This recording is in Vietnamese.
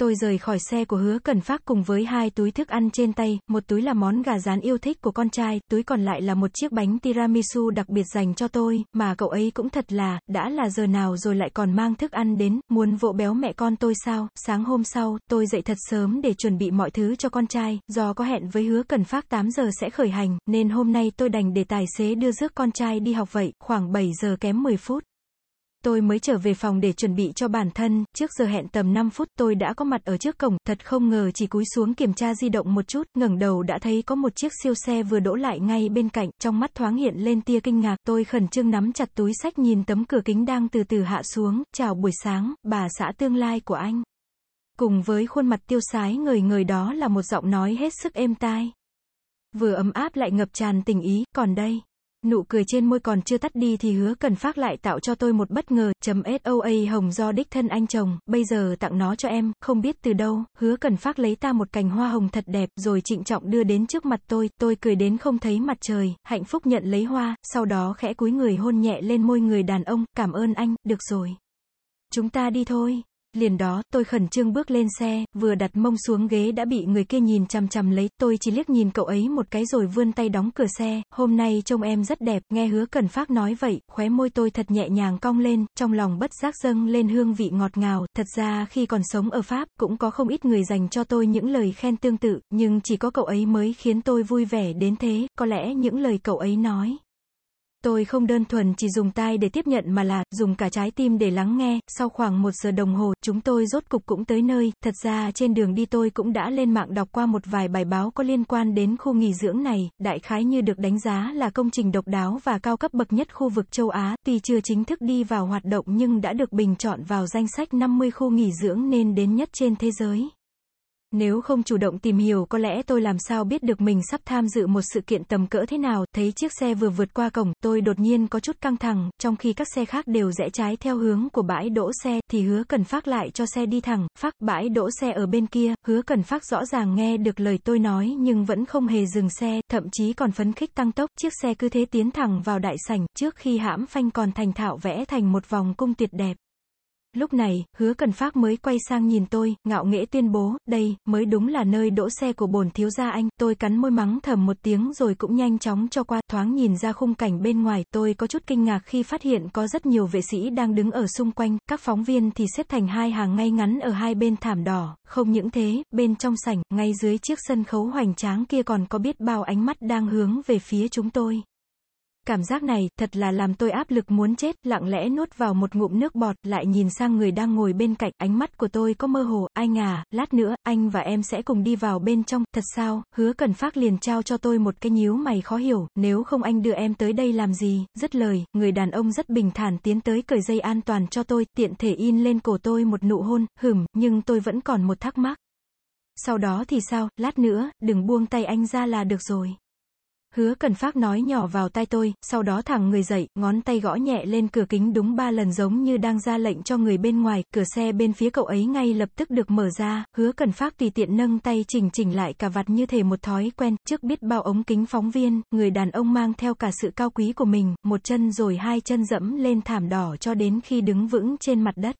Tôi rời khỏi xe của hứa cần phát cùng với hai túi thức ăn trên tay, một túi là món gà rán yêu thích của con trai, túi còn lại là một chiếc bánh tiramisu đặc biệt dành cho tôi, mà cậu ấy cũng thật là, đã là giờ nào rồi lại còn mang thức ăn đến, muốn vỗ béo mẹ con tôi sao, sáng hôm sau, tôi dậy thật sớm để chuẩn bị mọi thứ cho con trai, do có hẹn với hứa cần phát 8 giờ sẽ khởi hành, nên hôm nay tôi đành để tài xế đưa rước con trai đi học vậy, khoảng 7 giờ kém 10 phút. Tôi mới trở về phòng để chuẩn bị cho bản thân, trước giờ hẹn tầm 5 phút tôi đã có mặt ở trước cổng, thật không ngờ chỉ cúi xuống kiểm tra di động một chút, ngẩng đầu đã thấy có một chiếc siêu xe vừa đỗ lại ngay bên cạnh, trong mắt thoáng hiện lên tia kinh ngạc, tôi khẩn trương nắm chặt túi sách nhìn tấm cửa kính đang từ từ hạ xuống, chào buổi sáng, bà xã tương lai của anh. Cùng với khuôn mặt tiêu sái người người đó là một giọng nói hết sức êm tai. Vừa ấm áp lại ngập tràn tình ý, còn đây. Nụ cười trên môi còn chưa tắt đi thì hứa cần phát lại tạo cho tôi một bất ngờ, chấm SOA hồng do đích thân anh chồng, bây giờ tặng nó cho em, không biết từ đâu, hứa cần phát lấy ta một cành hoa hồng thật đẹp, rồi trịnh trọng đưa đến trước mặt tôi, tôi cười đến không thấy mặt trời, hạnh phúc nhận lấy hoa, sau đó khẽ cúi người hôn nhẹ lên môi người đàn ông, cảm ơn anh, được rồi. Chúng ta đi thôi. Liền đó, tôi khẩn trương bước lên xe, vừa đặt mông xuống ghế đã bị người kia nhìn chằm chằm lấy, tôi chỉ liếc nhìn cậu ấy một cái rồi vươn tay đóng cửa xe, hôm nay trông em rất đẹp, nghe hứa cần phát nói vậy, khóe môi tôi thật nhẹ nhàng cong lên, trong lòng bất giác dâng lên hương vị ngọt ngào, thật ra khi còn sống ở Pháp, cũng có không ít người dành cho tôi những lời khen tương tự, nhưng chỉ có cậu ấy mới khiến tôi vui vẻ đến thế, có lẽ những lời cậu ấy nói. Tôi không đơn thuần chỉ dùng tai để tiếp nhận mà là, dùng cả trái tim để lắng nghe, sau khoảng một giờ đồng hồ, chúng tôi rốt cục cũng tới nơi, thật ra trên đường đi tôi cũng đã lên mạng đọc qua một vài bài báo có liên quan đến khu nghỉ dưỡng này, đại khái như được đánh giá là công trình độc đáo và cao cấp bậc nhất khu vực châu Á, tuy chưa chính thức đi vào hoạt động nhưng đã được bình chọn vào danh sách 50 khu nghỉ dưỡng nên đến nhất trên thế giới. Nếu không chủ động tìm hiểu có lẽ tôi làm sao biết được mình sắp tham dự một sự kiện tầm cỡ thế nào, thấy chiếc xe vừa vượt qua cổng, tôi đột nhiên có chút căng thẳng, trong khi các xe khác đều rẽ trái theo hướng của bãi đỗ xe, thì hứa cần phát lại cho xe đi thẳng, phát bãi đỗ xe ở bên kia, hứa cần phát rõ ràng nghe được lời tôi nói nhưng vẫn không hề dừng xe, thậm chí còn phấn khích tăng tốc, chiếc xe cứ thế tiến thẳng vào đại sảnh, trước khi hãm phanh còn thành thạo vẽ thành một vòng cung tuyệt đẹp. Lúc này, hứa cần phát mới quay sang nhìn tôi, ngạo nghễ tuyên bố, đây, mới đúng là nơi đỗ xe của bổn thiếu gia anh, tôi cắn môi mắng thầm một tiếng rồi cũng nhanh chóng cho qua, thoáng nhìn ra khung cảnh bên ngoài, tôi có chút kinh ngạc khi phát hiện có rất nhiều vệ sĩ đang đứng ở xung quanh, các phóng viên thì xếp thành hai hàng ngay ngắn ở hai bên thảm đỏ, không những thế, bên trong sảnh, ngay dưới chiếc sân khấu hoành tráng kia còn có biết bao ánh mắt đang hướng về phía chúng tôi. Cảm giác này, thật là làm tôi áp lực muốn chết, lặng lẽ nuốt vào một ngụm nước bọt, lại nhìn sang người đang ngồi bên cạnh, ánh mắt của tôi có mơ hồ, anh à, lát nữa, anh và em sẽ cùng đi vào bên trong, thật sao, hứa cần phát liền trao cho tôi một cái nhíu mày khó hiểu, nếu không anh đưa em tới đây làm gì, dứt lời, người đàn ông rất bình thản tiến tới cởi dây an toàn cho tôi, tiện thể in lên cổ tôi một nụ hôn, hửm, nhưng tôi vẫn còn một thắc mắc. Sau đó thì sao, lát nữa, đừng buông tay anh ra là được rồi. Hứa cần phát nói nhỏ vào tai tôi, sau đó thẳng người dậy, ngón tay gõ nhẹ lên cửa kính đúng ba lần giống như đang ra lệnh cho người bên ngoài, cửa xe bên phía cậu ấy ngay lập tức được mở ra, hứa cần phát tùy tiện nâng tay chỉnh chỉnh lại cả vặt như thể một thói quen, trước biết bao ống kính phóng viên, người đàn ông mang theo cả sự cao quý của mình, một chân rồi hai chân dẫm lên thảm đỏ cho đến khi đứng vững trên mặt đất.